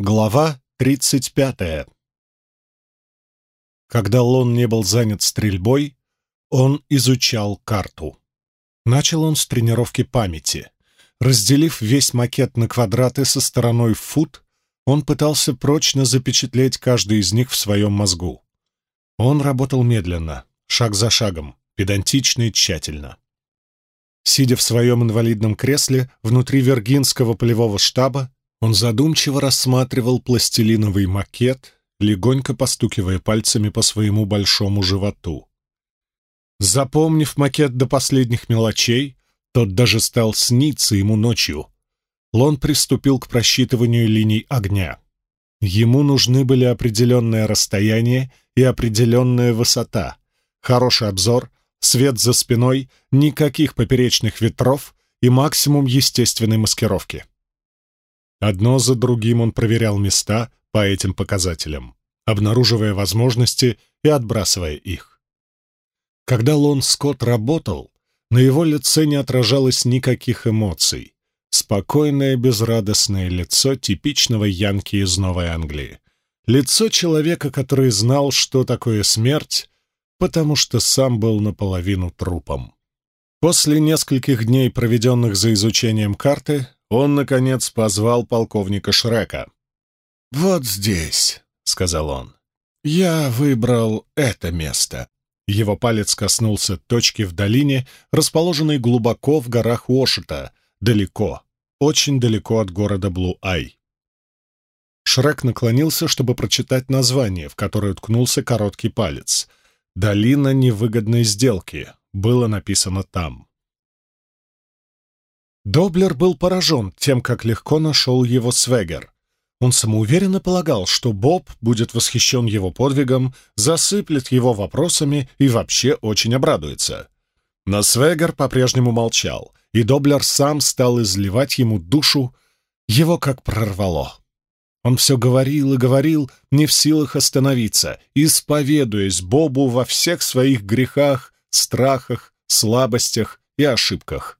Глава 35. Когда Лон не был занят стрельбой, он изучал карту. Начал он с тренировки памяти. Разделив весь макет на квадраты со стороной в фут, он пытался прочно запечатлеть каждый из них в своем мозгу. Он работал медленно, шаг за шагом, педантично и тщательно. Сидя в своем инвалидном кресле внутри Вергинского полевого штаба, он задумчиво рассматривал пластилиновый макет, легонько постукивая пальцами по своему большому животу. Запомнив макет до последних мелочей, тот даже стал сниться ему ночью. Лон приступил к просчитыванию линий огня. Ему нужны были определенное расстояние и определенная высота, хороший обзор, свет за спиной, никаких поперечных ветров и максимум естественной маскировки. Одно за другим он проверял места по этим показателям, обнаруживая возможности и отбрасывая их. Когда Лон Скотт работал, на его лице не отражалось никаких эмоций. Спокойное, безрадостное лицо типичного янки из Новой Англии. Лицо человека, который знал, что такое смерть, потому что сам был наполовину трупом. После нескольких дней, проведенных за изучением карты, он, наконец, позвал полковника Шрека. «Вот здесь», — сказал он, — «я выбрал это место». Его палец коснулся точки в долине, расположенной глубоко в горах Уошета, далеко, очень далеко от города Блу-Ай. Шрек наклонился, чтобы прочитать название, в которое уткнулся короткий палец. «Долина невыгодной сделки» было написано там. Доблер был поражен тем, как легко нашел его Свегер. Он самоуверенно полагал, что Боб будет восхищен его подвигом, засыплет его вопросами и вообще очень обрадуется. Но Свегер по-прежнему молчал, и Доблер сам стал изливать ему душу, его как прорвало. Он все говорил и говорил, не в силах остановиться, исповедуясь Бобу во всех своих грехах, страхах, слабостях и ошибках.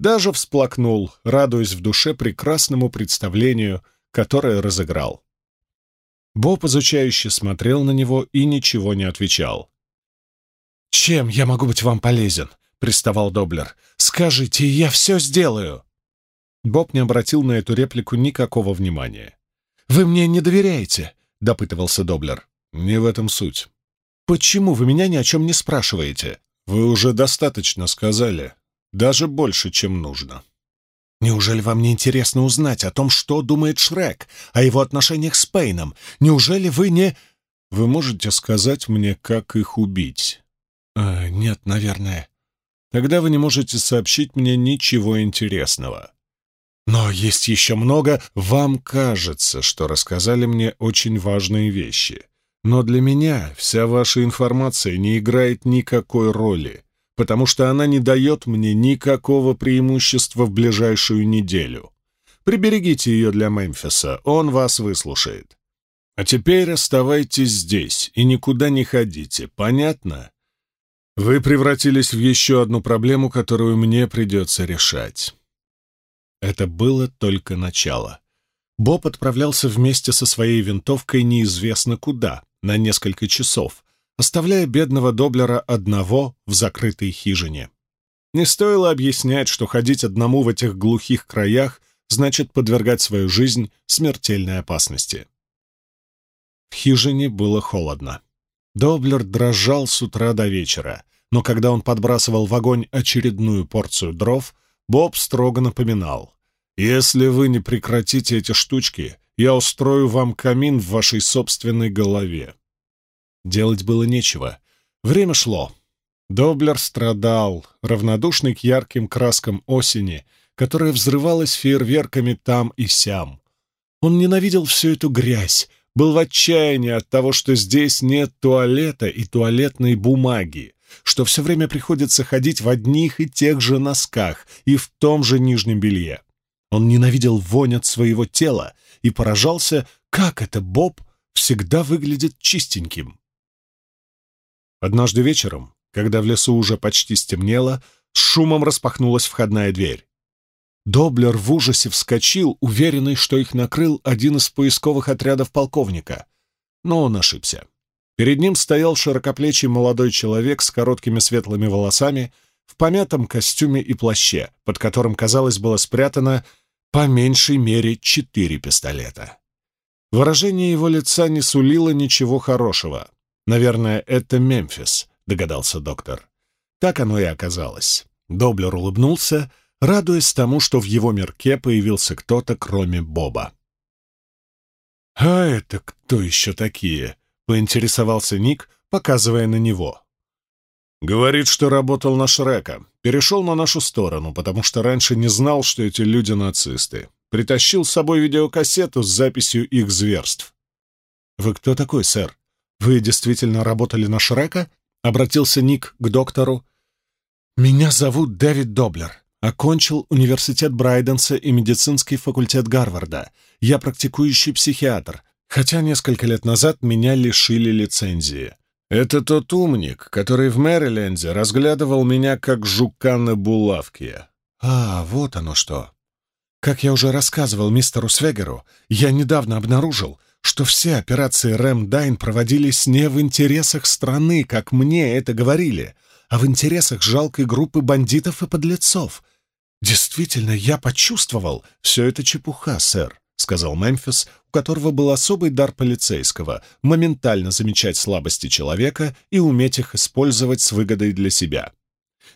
Даже всплакнул, радуясь в душе прекрасному представлению, которое разыграл. Боб изучающе смотрел на него и ничего не отвечал. «Чем я могу быть вам полезен?» — приставал Доблер. «Скажите, я все сделаю!» Боб не обратил на эту реплику никакого внимания. «Вы мне не доверяете?» — допытывался Доблер. «Не в этом суть». «Почему вы меня ни о чем не спрашиваете?» «Вы уже достаточно сказали», даже больше, чем нужно. Неужели вам не интересно узнать о том, что думает Шрек, о его отношениях с Пейном? Неужели вы не... Вы можете сказать мне, как их убить? Э, нет, наверное. Тогда вы не можете сообщить мне ничего интересного. Но есть еще много. Вам кажется, что рассказали мне очень важные вещи. Но для меня вся ваша информация не играет никакой роли потому что она не дает мне никакого преимущества в ближайшую неделю. Приберегите ее для Мемфиса, он вас выслушает. А теперь оставайтесь здесь и никуда не ходите, понятно? Вы превратились в еще одну проблему, которую мне придется решать. Это было только начало. Боб отправлялся вместе со своей винтовкой неизвестно куда, на несколько часов, оставляя бедного Доблера одного в закрытой хижине. Не стоило объяснять, что ходить одному в этих глухих краях значит подвергать свою жизнь смертельной опасности. В хижине было холодно. Доблер дрожал с утра до вечера, но когда он подбрасывал в огонь очередную порцию дров, Боб строго напоминал, «Если вы не прекратите эти штучки, я устрою вам камин в вашей собственной голове. Делать было нечего. Время шло. Доблер страдал, равнодушный к ярким краскам осени, которая взрывалась фейерверками там и сям. Он ненавидел всю эту грязь, был в отчаянии от того, что здесь нет туалета и туалетной бумаги, что все время приходится ходить в одних и тех же носках и в том же нижнем белье. Он ненавидел вонь от своего тела и поражался, как это Боб всегда выглядит чистеньким. Однажды вечером, когда в лесу уже почти стемнело, с шумом распахнулась входная дверь. Доблер в ужасе вскочил, уверенный, что их накрыл один из поисковых отрядов полковника. Но он ошибся. Перед ним стоял широкоплечий молодой человек с короткими светлыми волосами, в помятом костюме и плаще, под которым, казалось, было спрятано по меньшей мере четыре пистолета. Выражение его лица не сулило ничего хорошего. «Наверное, это Мемфис», — догадался доктор. Так оно и оказалось. Доблер улыбнулся, радуясь тому, что в его мирке появился кто-то, кроме Боба. «А это кто еще такие?» — поинтересовался Ник, показывая на него. «Говорит, что работал на Шрека. Перешел на нашу сторону, потому что раньше не знал, что эти люди нацисты. Притащил с собой видеокассету с записью их зверств». «Вы кто такой, сэр? Вы действительно работали на Шрека?» — обратился Ник к доктору. «Меня зовут Дэвид Доблер. Окончил университет Брайденса и медицинский факультет Гарварда. Я практикующий психиатр, хотя несколько лет назад меня лишили лицензии. Это тот умник, который в Мэриленде разглядывал меня как жука на булавке. А, вот оно что. Как я уже рассказывал мистеру Свегеру, я недавно обнаружил, что все операции Рэм Дайн проводились не в интересах страны, как мне это говорили, а в интересах жалкой группы бандитов и подлецов, «Действительно, я почувствовал. Все это чепуха, сэр», — сказал Мемфис, у которого был особый дар полицейского — моментально замечать слабости человека и уметь их использовать с выгодой для себя.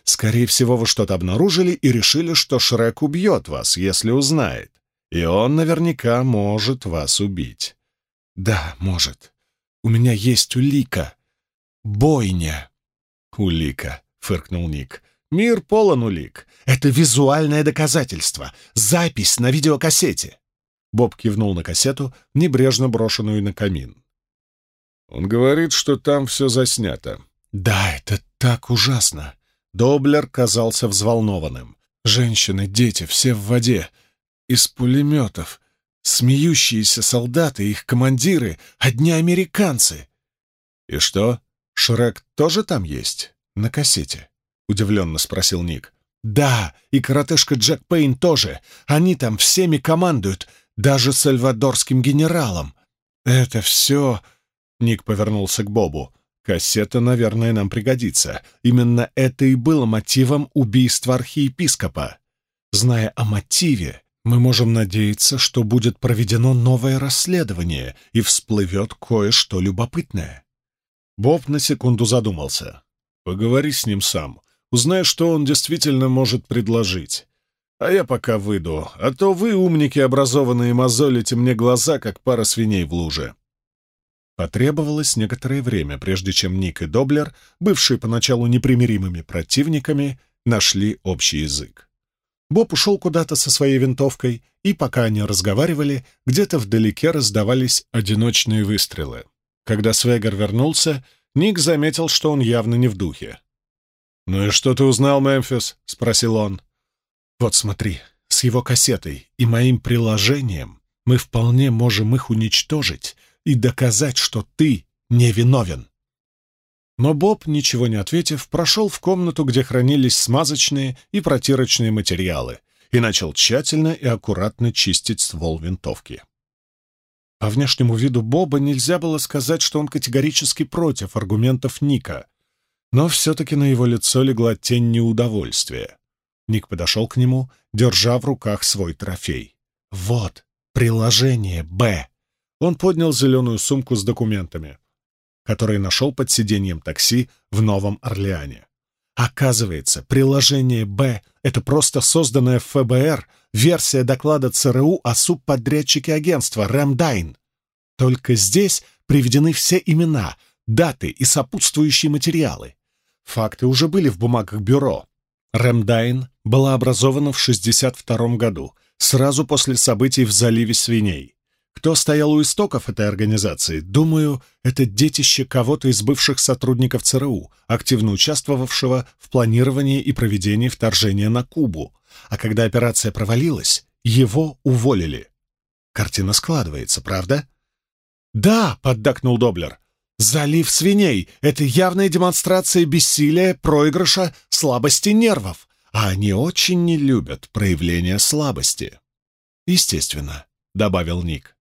«Скорее всего, вы что-то обнаружили и решили, что Шрек убьет вас, если узнает. И он наверняка может вас убить». «Да, может. У меня есть улика. Бойня». «Улика», — фыркнул Ник. Мир полон улик. Это визуальное доказательство. Запись на видеокассете. Боб кивнул на кассету, небрежно брошенную на камин. Он говорит, что там все заснято. Да, это так ужасно. Доблер казался взволнованным. Женщины, дети, все в воде. Из пулеметов. Смеющиеся солдаты, их командиры, одни американцы. И что, Шрек тоже там есть? На кассете? — удивленно спросил Ник. «Да, и коротышка Джек Пейн тоже. Они там всеми командуют, даже сальвадорским генералом. Это все...» Ник повернулся к Бобу. «Кассета, наверное, нам пригодится. Именно это и было мотивом убийства архиепископа. Зная о мотиве, мы можем надеяться, что будет проведено новое расследование и всплывет кое-что любопытное». Боб на секунду задумался. «Поговори с ним сам. Узнай, что он действительно может предложить. А я пока выйду, а то вы, умники образованные, мозолите мне глаза, как пара свиней в луже». Потребовалось некоторое время, прежде чем Ник и Доблер, бывшие поначалу непримиримыми противниками, нашли общий язык. Боб ушел куда-то со своей винтовкой, и пока они разговаривали, где-то вдалеке раздавались одиночные выстрелы. Когда Свегер вернулся, Ник заметил, что он явно не в духе. «Ну и что ты узнал, Мемфис?» — спросил он. «Вот смотри, с его кассетой и моим приложением мы вполне можем их уничтожить и доказать, что ты невиновен». Но Боб, ничего не ответив, прошел в комнату, где хранились смазочные и протирочные материалы, и начал тщательно и аккуратно чистить ствол винтовки. По внешнему виду Боба нельзя было сказать, что он категорически против аргументов Ника, но все-таки на его лицо легла тень неудовольствия. Ник подошел к нему, держа в руках свой трофей. «Вот, приложение «Б». Он поднял зеленую сумку с документами, которые нашел под сиденьем такси в Новом Орлеане. Оказывается, приложение «Б» — это просто созданная в ФБР версия доклада ЦРУ о субподрядчике агентства «Рэмдайн». Только здесь приведены все имена, даты и сопутствующие материалы. Факты уже были в бумагах бюро. Рэмдайн была образована в 1962 году, сразу после событий в заливе свиней. Кто стоял у истоков этой организации, думаю, это детище кого-то из бывших сотрудников ЦРУ, активно участвовавшего в планировании и проведении вторжения на Кубу. А когда операция провалилась, его уволили. Картина складывается, правда? «Да», — поддакнул Доблер, Залив свиней — это явная демонстрация бессилия, проигрыша, слабости нервов. а они очень не любят проявления слабости. Естественно, добавил Ник.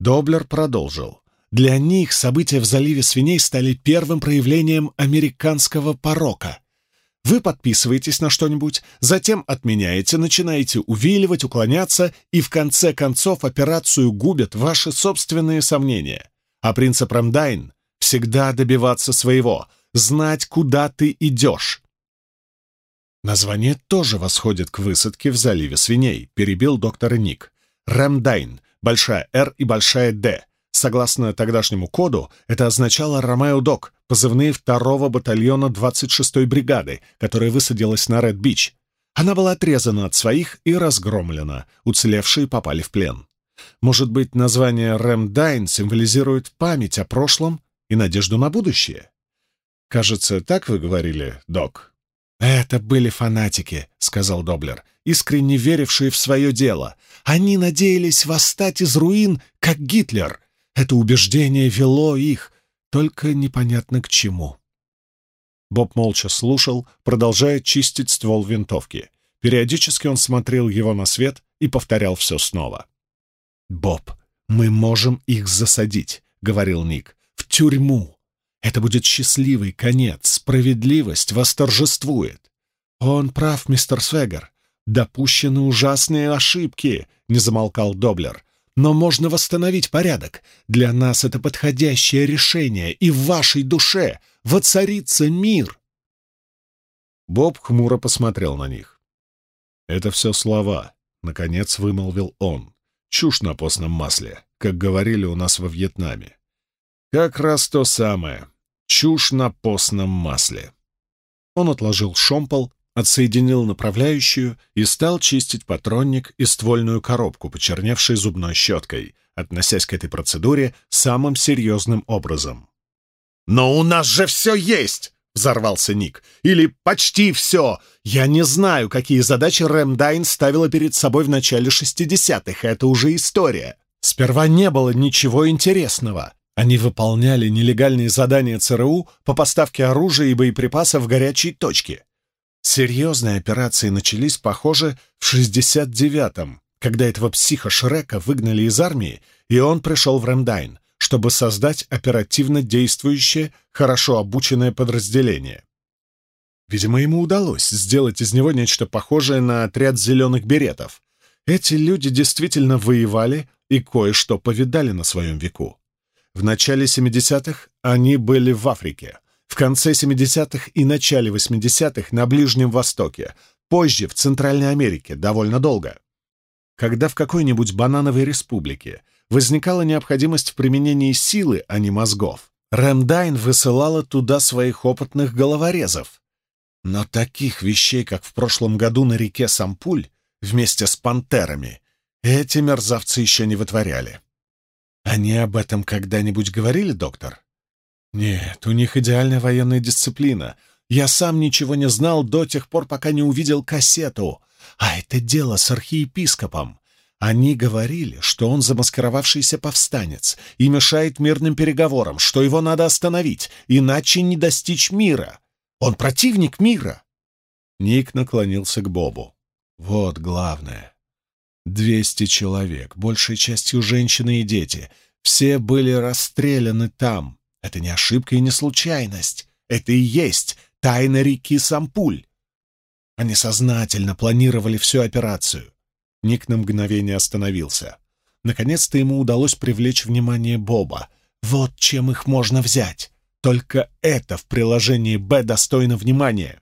Доблер продолжил. Для них события в заливе свиней стали первым проявлением американского порока. Вы подписываетесь на что-нибудь, затем отменяете, начинаете увиливать, уклоняться, и в конце концов операцию губят ваши собственные сомнения. А принцип Рамдайн — всегда добиваться своего, знать, куда ты идешь. Название тоже восходит к высадке в заливе свиней, перебил доктор Ник. Рамдайн, большая «Р» и большая «Д». Согласно тогдашнему коду, это означало «Ромео Док», позывные второго батальона 26-й бригады, которая высадилась на Ред-Бич. Она была отрезана от своих и разгромлена, уцелевшие попали в плен. Может быть, название Рэмдайн символизирует память о прошлом и надежду на будущее? Кажется, так вы говорили, док? «Это были фанатики», — сказал Доблер, искренне верившие в свое дело. «Они надеялись восстать из руин, как Гитлер. Это убеждение вело их, только непонятно к чему. Боб молча слушал, продолжая чистить ствол винтовки. Периодически он смотрел его на свет и повторял все снова. «Боб, мы можем их засадить», — говорил Ник, — «в тюрьму. Это будет счастливый конец, справедливость восторжествует». «Он прав, мистер Свегер. Допущены ужасные ошибки», — не замолкал Доблер но можно восстановить порядок. Для нас это подходящее решение, и в вашей душе воцарится мир. Боб хмуро посмотрел на них. «Это все слова», — наконец вымолвил он. «Чушь на постном масле, как говорили у нас во Вьетнаме. Как раз то самое. Чушь на постном масле». Он отложил шомпол отсоединил направляющую и стал чистить патронник и ствольную коробку, почерневшей зубной щеткой, относясь к этой процедуре самым серьезным образом. «Но у нас же все есть!» — взорвался Ник. «Или почти все! Я не знаю, какие задачи Рэмдайн ставила перед собой в начале 60-х, это уже история. Сперва не было ничего интересного. Они выполняли нелегальные задания ЦРУ по поставке оружия и боеприпасов в горячие точки. Серьезные операции начались, похоже, в 69-м, когда этого психа Шрека выгнали из армии, и он пришел в Рэмдайн, чтобы создать оперативно действующее, хорошо обученное подразделение. Видимо, ему удалось сделать из него нечто похожее на отряд зеленых беретов. Эти люди действительно воевали и кое-что повидали на своем веку. В начале 70-х они были в Африке — в конце 70-х и начале 80-х на Ближнем Востоке, позже в Центральной Америке, довольно долго. Когда в какой-нибудь банановой республике возникала необходимость в применении силы, а не мозгов, Рэмдайн высылала туда своих опытных головорезов. Но таких вещей, как в прошлом году на реке Сампуль, вместе с пантерами, эти мерзавцы еще не вытворяли. Они об этом когда-нибудь говорили, доктор? Нет, у них идеальная военная дисциплина. Я сам ничего не знал до тех пор, пока не увидел кассету. А это дело с архиепископом. Они говорили, что он замаскировавшийся повстанец и мешает мирным переговорам, что его надо остановить, иначе не достичь мира. Он противник мира. Ник наклонился к Бобу. Вот главное. Двести человек, большей частью женщины и дети, все были расстреляны там, это не ошибка и не случайность. Это и есть тайна реки Сампуль. Они сознательно планировали всю операцию. Ник на мгновение остановился. Наконец-то ему удалось привлечь внимание Боба. Вот чем их можно взять. Только это в приложении «Б» достойно внимания.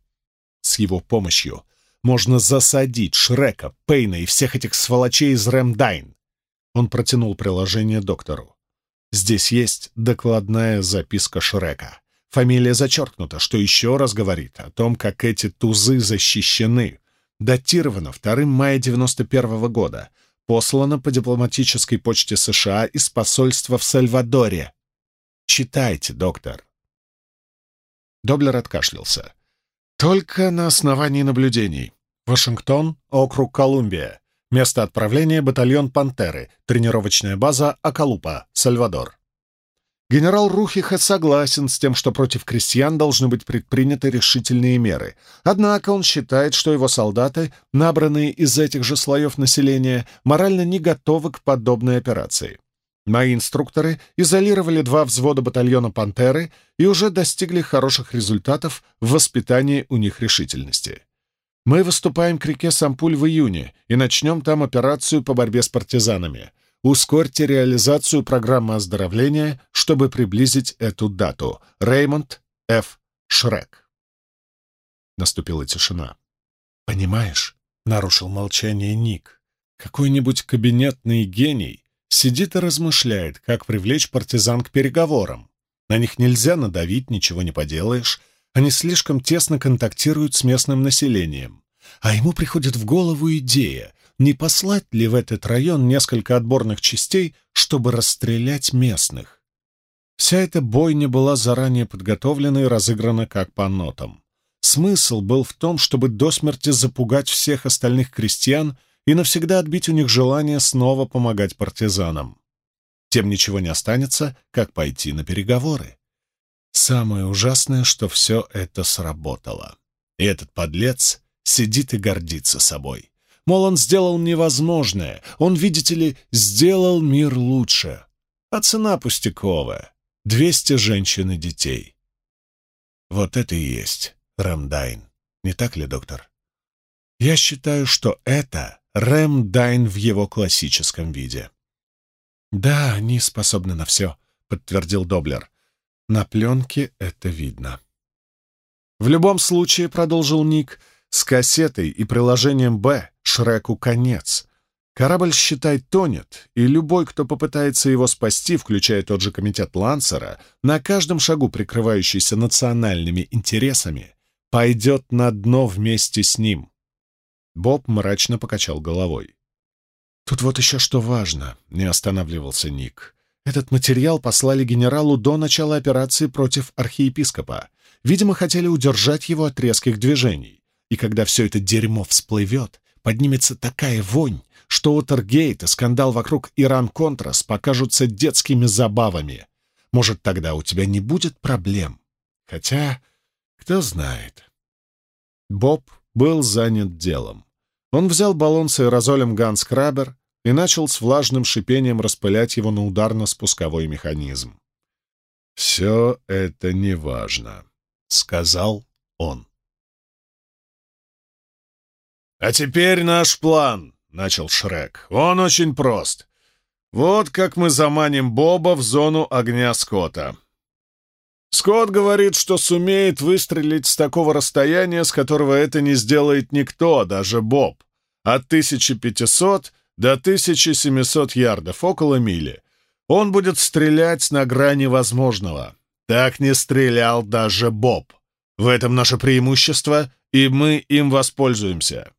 С его помощью можно засадить Шрека, Пейна и всех этих сволочей из Рэмдайн. Он протянул приложение доктору. Здесь есть докладная записка Шрека. Фамилия зачеркнута, что еще раз говорит о том, как эти тузы защищены. Датировано 2 мая 91 -го года. Послано по дипломатической почте США из посольства в Сальвадоре. Читайте, доктор. Доблер откашлялся. Только на основании наблюдений. Вашингтон, округ Колумбия. Место отправления — батальон «Пантеры», тренировочная база «Акалупа», Сальвадор. Генерал Рухиха согласен с тем, что против крестьян должны быть предприняты решительные меры. Однако он считает, что его солдаты, набранные из этих же слоев населения, морально не готовы к подобной операции. Мои инструкторы изолировали два взвода батальона «Пантеры» и уже достигли хороших результатов в воспитании у них решительности. Мы выступаем к реке Сампуль в июне и начнем там операцию по борьбе с партизанами. Ускорьте реализацию программы оздоровления, чтобы приблизить эту дату. Реймонд Ф. Шрек. Наступила тишина. «Понимаешь?» — нарушил молчание Ник. «Какой-нибудь кабинетный гений сидит и размышляет, как привлечь партизан к переговорам. На них нельзя надавить, ничего не поделаешь. Они слишком тесно контактируют с местным населением. А ему приходит в голову идея, не послать ли в этот район несколько отборных частей, чтобы расстрелять местных. Вся эта бойня была заранее подготовлена и разыграна как по нотам. Смысл был в том, чтобы до смерти запугать всех остальных крестьян и навсегда отбить у них желание снова помогать партизанам. Тем ничего не останется, как пойти на переговоры. Самое ужасное, что все это сработало. И этот подлец сидит и гордится собой. Мол, он сделал невозможное. Он, видите ли, сделал мир лучше. А цена пустяковая. Двести женщин и детей. Вот это и есть Рэмдайн. Не так ли, доктор? Я считаю, что это Рэмдайн в его классическом виде. «Да, они способны на все», — подтвердил Доблер. «На пленке это видно». «В любом случае», — продолжил Ник, — «с кассетой и приложением «Б» Шреку конец. Корабль, считай, тонет, и любой, кто попытается его спасти, включая тот же комитет Лансера, на каждом шагу прикрывающийся национальными интересами, пойдет на дно вместе с ним. Боб мрачно покачал головой. «Тут вот еще что важно», — не останавливался Ник. «Этот материал послали генералу до начала операции против архиепископа. Видимо, хотели удержать его от резких движений. И когда все это дерьмо всплывет, поднимется такая вонь, что Уотергейт и скандал вокруг Иран-Контрас покажутся детскими забавами. Может, тогда у тебя не будет проблем. Хотя, кто знает. Боб был занят делом. Он взял баллон с аэрозолем Ганс Крабер и начал с влажным шипением распылять его на ударно-спусковой механизм. «Все это неважно», — сказал он. «А теперь наш план», — начал Шрек. «Он очень прост. Вот как мы заманим Боба в зону огня Скотта. Скотт говорит, что сумеет выстрелить с такого расстояния, с которого это не сделает никто, даже Боб. От 1500 до 1700 ярдов, около мили. Он будет стрелять на грани возможного. Так не стрелял даже Боб. В этом наше преимущество, и мы им воспользуемся.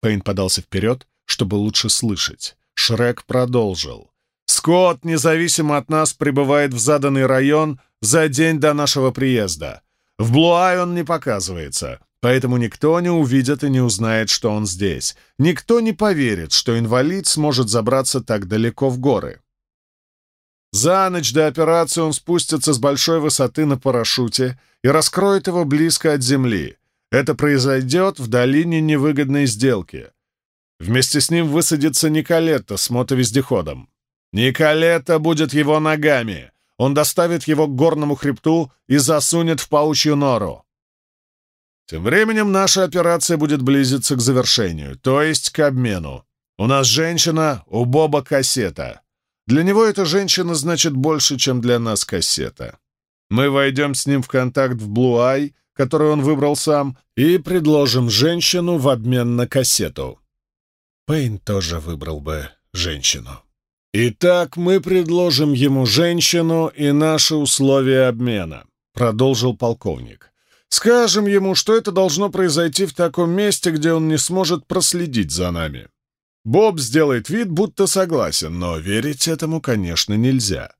Пейн подался вперед, чтобы лучше слышать. Шрек продолжил. «Скотт, независимо от нас, прибывает в заданный район за день до нашего приезда. В Блуай он не показывается, поэтому никто не увидит и не узнает, что он здесь. Никто не поверит, что инвалид сможет забраться так далеко в горы. За ночь до операции он спустится с большой высоты на парашюте и раскроет его близко от земли. Это произойдет в долине невыгодной сделки. Вместе с ним высадится Николетта с мотовездеходом. Николетта будет его ногами. Он доставит его к горному хребту и засунет в паучью нору. Тем временем наша операция будет близиться к завершению, то есть к обмену. У нас женщина, у Боба кассета. Для него эта женщина значит больше, чем для нас кассета. Мы войдем с ним в контакт в Блуай, которую он выбрал сам, и предложим женщину в обмен на кассету. Пейн тоже выбрал бы женщину. «Итак, мы предложим ему женщину и наши условия обмена», — продолжил полковник. «Скажем ему, что это должно произойти в таком месте, где он не сможет проследить за нами. Боб сделает вид, будто согласен, но верить этому, конечно, нельзя.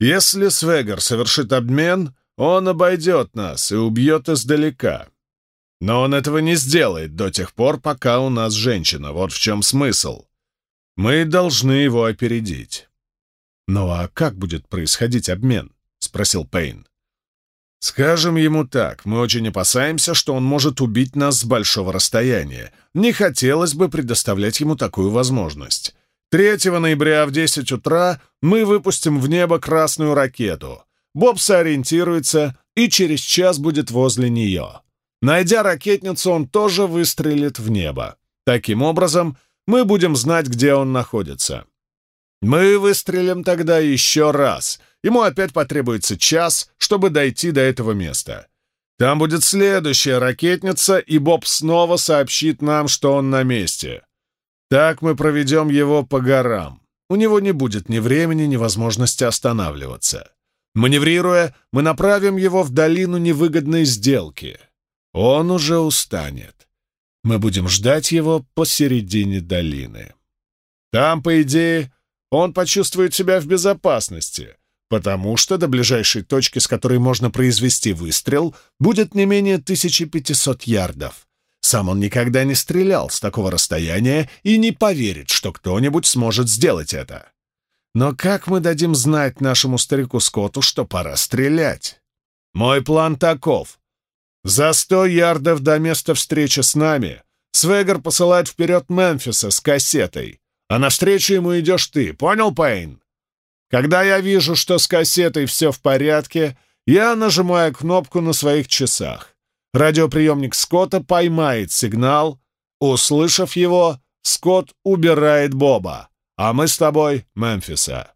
Если Свегер совершит обмен, он обойдет нас и убьет издалека. Но он этого не сделает до тех пор, пока у нас женщина. Вот в чем смысл. Мы должны его опередить. «Ну а как будет происходить обмен?» — спросил Пейн. «Скажем ему так, мы очень опасаемся, что он может убить нас с большого расстояния. Не хотелось бы предоставлять ему такую возможность. 3 ноября в 10 утра мы выпустим в небо красную ракету. Боб сориентируется и через час будет возле нее. Найдя ракетницу, он тоже выстрелит в небо. Таким образом, мы будем знать, где он находится. Мы выстрелим тогда еще раз. Ему опять потребуется час, чтобы дойти до этого места. Там будет следующая ракетница, и Боб снова сообщит нам, что он на месте. Так мы проведем его по горам. У него не будет ни времени, ни возможности останавливаться. Маневрируя, мы направим его в долину невыгодной сделки. Он уже устанет. Мы будем ждать его посередине долины. Там, по идее, он почувствует себя в безопасности, потому что до ближайшей точки, с которой можно произвести выстрел, будет не менее 1500 ярдов. Сам он никогда не стрелял с такого расстояния и не поверит, что кто-нибудь сможет сделать это. Но как мы дадим знать нашему старику Скотту, что пора стрелять? Мой план таков. За сто ярдов до места встречи с нами Свегер посылает вперед Мемфиса с кассетой, а навстречу ему идешь ты, понял, Пейн? Когда я вижу, что с кассетой все в порядке, я нажимаю кнопку на своих часах. Радиоприемник Скотта поймает сигнал. Услышав его, Скотт убирает Боба, а мы с тобой — Мемфиса.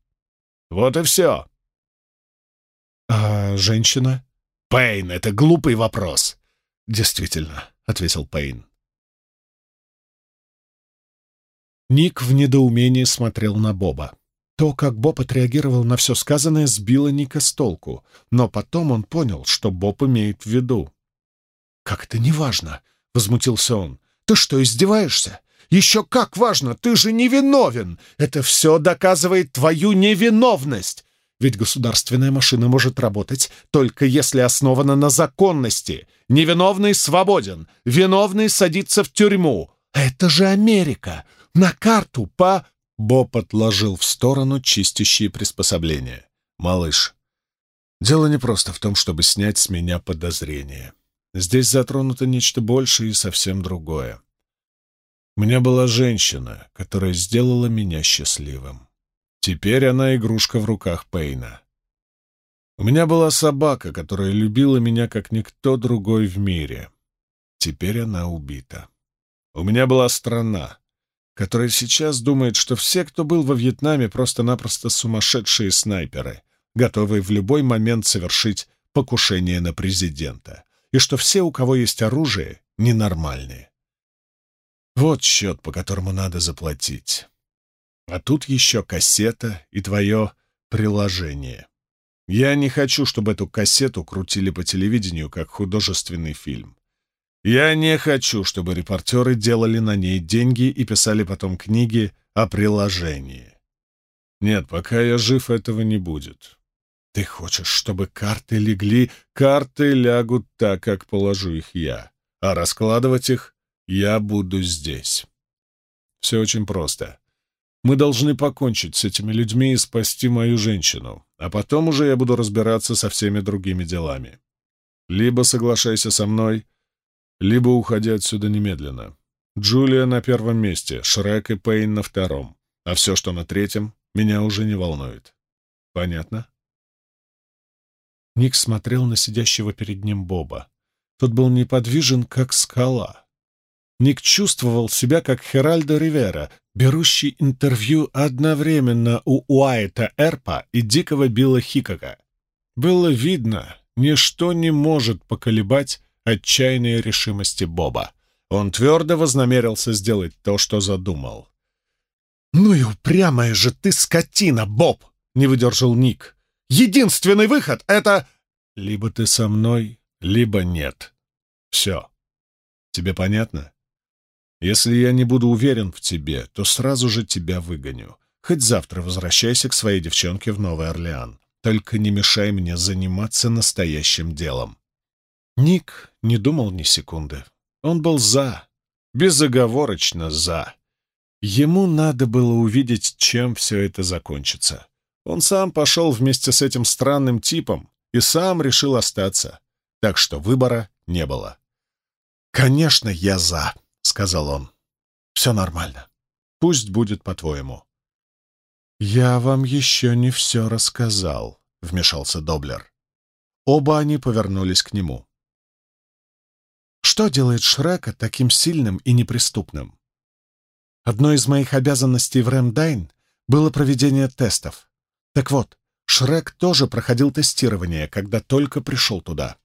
Вот и все. «А женщина?» «Пейн, это глупый вопрос». «Действительно», — ответил Пейн. Ник в недоумении смотрел на Боба. То, как Боб отреагировал на все сказанное, сбило Ника с толку, но потом он понял, что Боб имеет в виду. «Как это неважно?» — возмутился он. «Ты что, издеваешься? Еще как важно! Ты же невиновен! Это все доказывает твою невиновность! Ведь государственная машина может работать только если основана на законности. Невиновный свободен, виновный садится в тюрьму. Это же Америка! На карту по...» Боб отложил в сторону чистящие приспособления. «Малыш, дело не просто в том, чтобы снять с меня подозрения. Здесь затронуто нечто большее и совсем другое. У меня была женщина, которая сделала меня счастливым. Теперь она игрушка в руках Пейна. У меня была собака, которая любила меня как никто другой в мире. Теперь она убита. У меня была страна, которая сейчас думает, что все, кто был во Вьетнаме, просто-напросто сумасшедшие снайперы, готовые в любой момент совершить покушение на президента, и что все, у кого есть оружие, ненормальные. Вот счет, по которому надо заплатить. А тут еще кассета и твое приложение. Я не хочу, чтобы эту кассету крутили по телевидению как художественный фильм. Я не хочу, чтобы репортеры делали на ней деньги и писали потом книги о приложении. Нет, пока я жив, этого не будет. Ты хочешь, чтобы карты легли? Карты лягут так, как положу их я. А раскладывать их я буду здесь. Все очень просто. Мы должны покончить с этими людьми и спасти мою женщину, а потом уже я буду разбираться со всеми другими делами. Либо соглашайся со мной, либо уходи отсюда немедленно. Джулия на первом месте, Шрек и Пейн на втором, а все, что на третьем, меня уже не волнует. Понятно? Ник смотрел на сидящего перед ним Боба. Тот был неподвижен, как скала. Ник чувствовал себя как Херальдо Ривера, берущий интервью одновременно у Уайта Эрпа и дикого Билла Хикока. Было видно, ничто не может поколебать отчаянной решимости Боба. Он твердо вознамерился сделать то, что задумал. «Ну и упрямая же ты скотина, Боб!» — не выдержал Ник. «Единственный выход — это...» «Либо ты со мной, либо нет. Все. Тебе понятно?» Если я не буду уверен в тебе, то сразу же тебя выгоню. Хоть завтра возвращайся к своей девчонке в Новый Орлеан. Только не мешай мне заниматься настоящим делом». Ник не думал ни секунды. Он был за, безоговорочно за. Ему надо было увидеть, чем все это закончится. Он сам пошел вместе с этим странным типом и сам решил остаться, так что выбора не было. «Конечно, я за», — сказал он. «Все нормально. Пусть будет по-твоему». «Я вам еще не все рассказал», — вмешался Доблер. Оба они повернулись к нему. «Что делает Шрека таким сильным и неприступным?» Одной из моих обязанностей в Рэмдайн было проведение тестов. Так вот, Шрек тоже проходил тестирование, когда только пришел туда.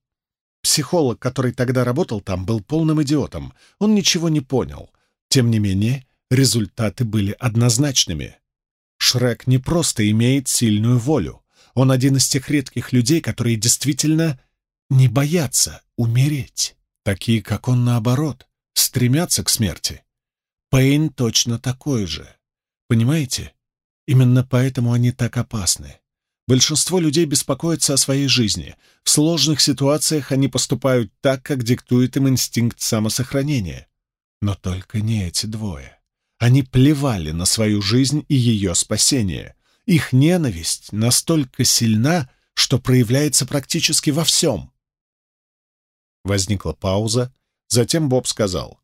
Психолог, который тогда работал там, был полным идиотом. Он ничего не понял. Тем не менее, результаты были однозначными. Шрек не просто имеет сильную волю. Он один из тех редких людей, которые действительно не боятся умереть. Такие, как он, наоборот, стремятся к смерти. Пейн точно такой же. Понимаете? Именно поэтому они так опасны. Большинство людей беспокоятся о своей жизни. В сложных ситуациях они поступают так, как диктует им инстинкт самосохранения. Но только не эти двое. Они плевали на свою жизнь и ее спасение. Их ненависть настолько сильна, что проявляется практически во всем. Возникла пауза, затем Боб сказал.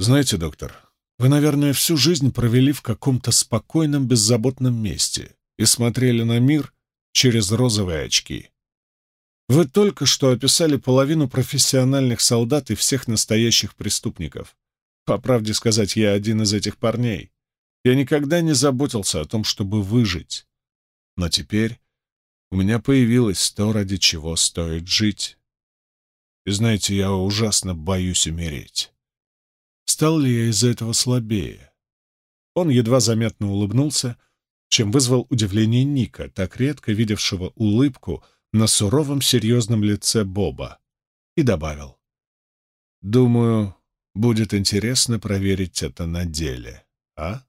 «Знаете, доктор, вы, наверное, всю жизнь провели в каком-то спокойном, беззаботном месте и смотрели на мир через розовые очки. Вы только что описали половину профессиональных солдат и всех настоящих преступников. По правде сказать, я один из этих парней. Я никогда не заботился о том, чтобы выжить. Но теперь у меня появилось то, ради чего стоит жить. И знаете, я ужасно боюсь умереть. Стал ли я из-за этого слабее? Он едва заметно улыбнулся, чем вызвал удивление Ника, так редко видевшего улыбку на суровом серьезном лице Боба, и добавил. «Думаю, будет интересно проверить это на деле, а?»